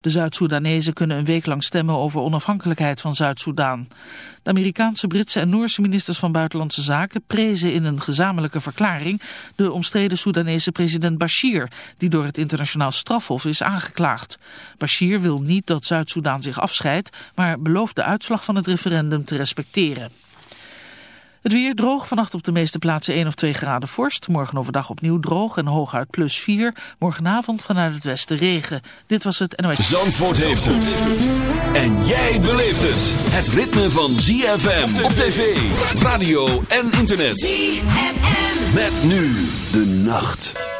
De Zuid-Soedanezen kunnen een week lang stemmen over onafhankelijkheid van Zuid-Soedan. De Amerikaanse, Britse en Noorse ministers van Buitenlandse Zaken prezen in een gezamenlijke verklaring de omstreden Soedanese president Bashir, die door het internationaal strafhof is aangeklaagd. Bashir wil niet dat Zuid-Soedan zich afscheidt, maar belooft de uitslag van het referendum te respecteren. Het weer droog, vannacht op de meeste plaatsen 1 of 2 graden vorst. Morgen overdag opnieuw droog en hooguit plus 4. Morgenavond vanuit het westen regen. Dit was het NOS. Zandvoort heeft het. En jij beleeft het. Het ritme van ZFM op tv, radio en internet. ZFM. Met nu de nacht.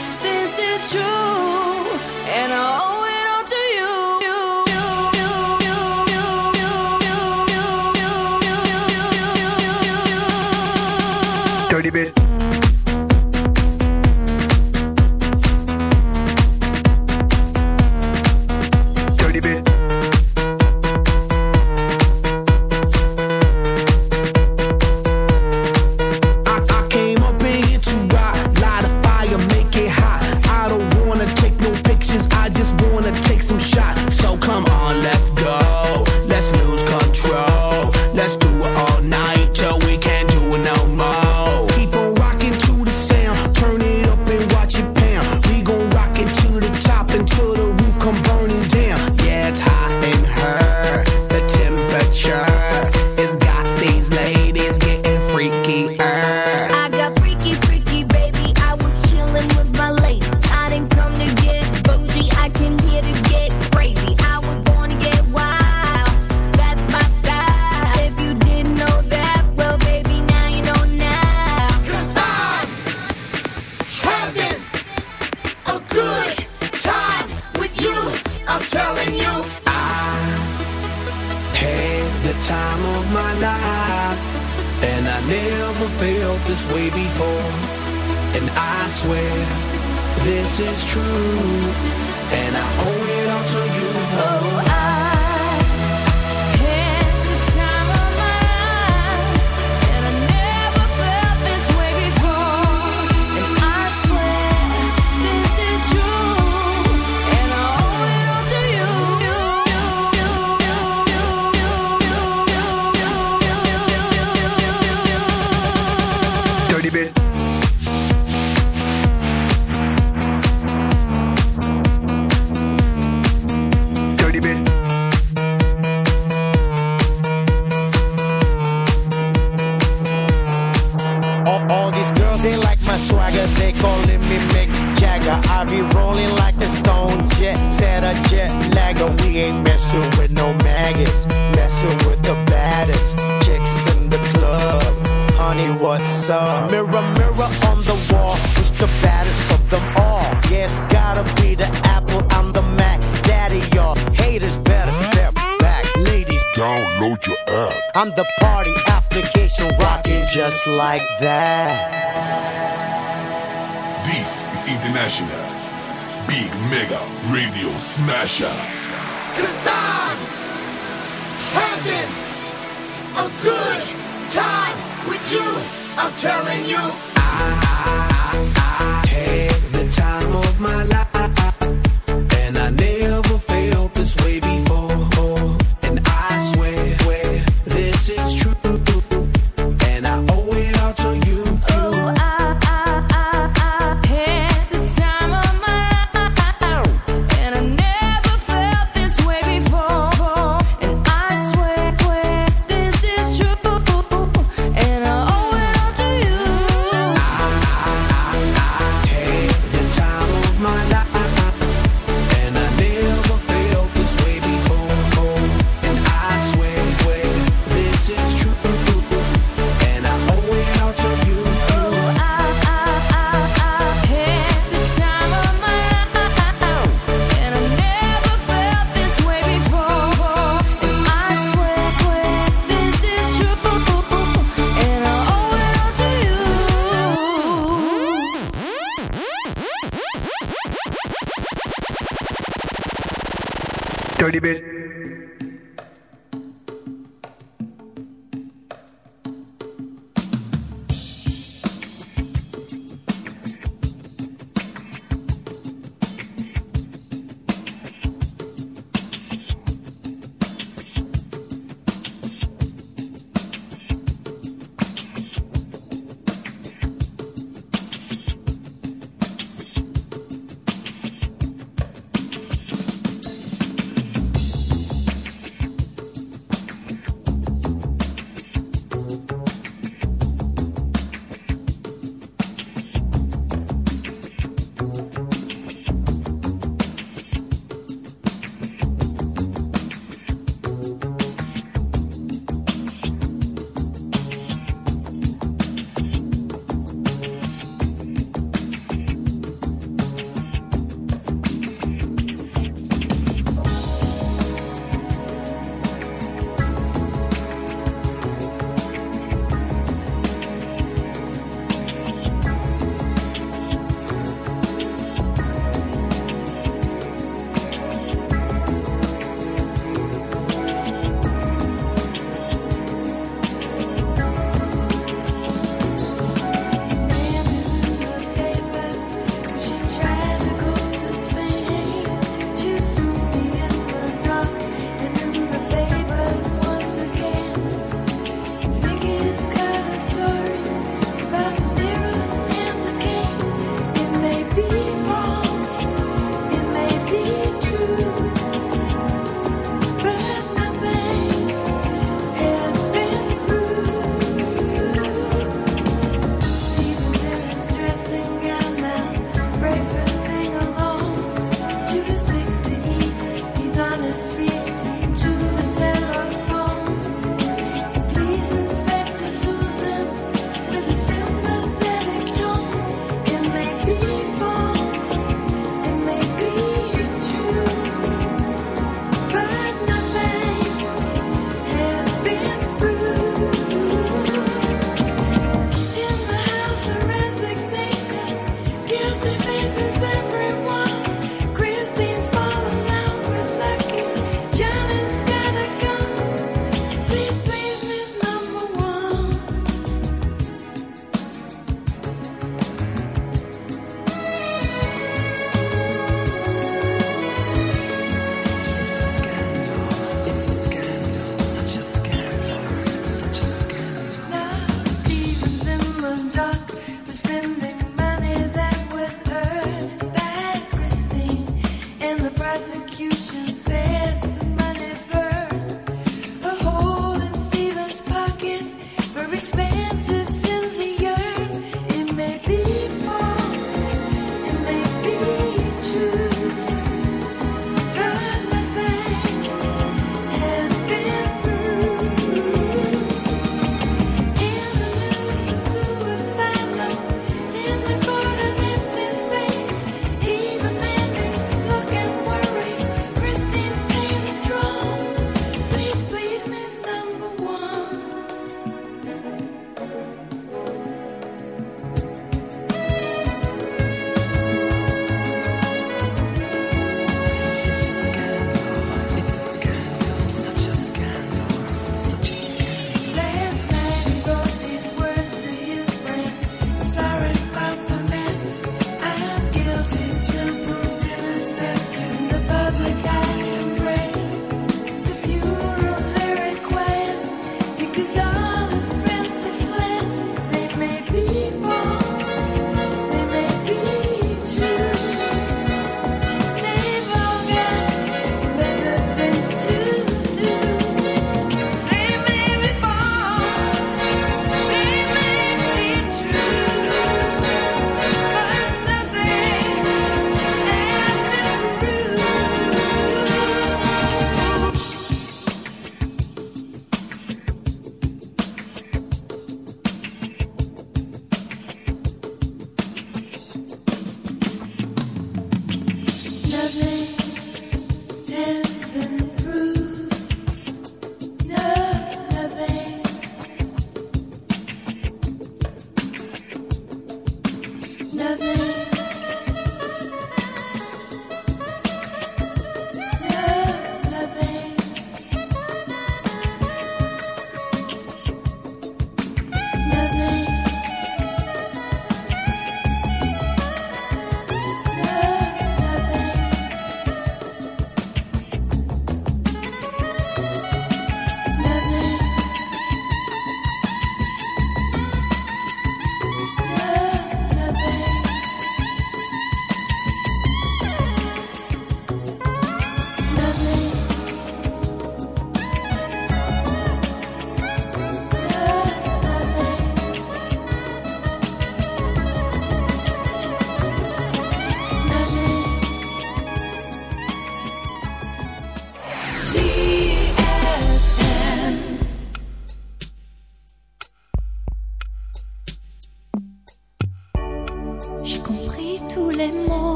is true, and all. calling you. I, I, I, I had the time of my life.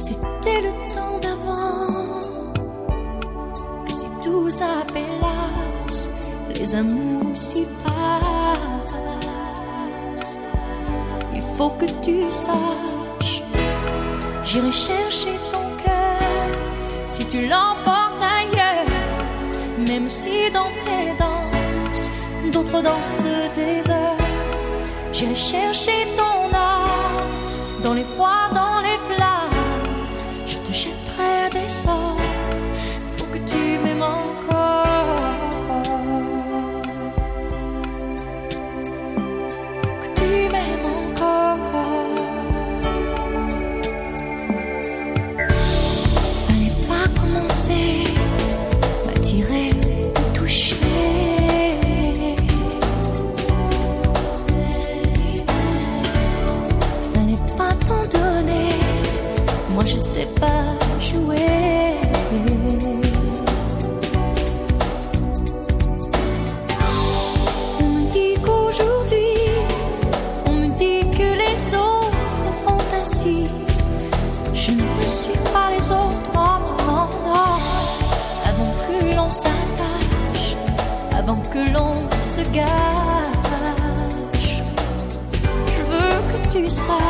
c'était le temps d'avant, que si tous appelassent, les amours s'y passent. Il faut que tu saches, j'irai chercher ton cœur si tu l'emportes ailleurs, même si dans tes danses, d'autres dansent des heures. J'irai chercher ton âme dans les froids, dans je veux que tu saches.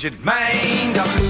Is het mijn dag.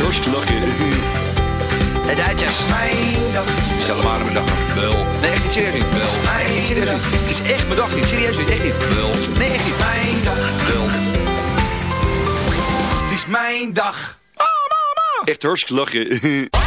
Hartstikke lachen. De Duitsers. Mijn dag. Stel hem aan mijn dag. Wel. Nee, echt niet serieus niet. Wel. Nee, echt niet serieus niet. Het is echt mijn dag niet. Serieus niet. Echt niet. Wel. Nee, echt niet. Mijn dag. Wel. Het is mijn dag. Echt hartstikke lachen.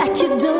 that you don't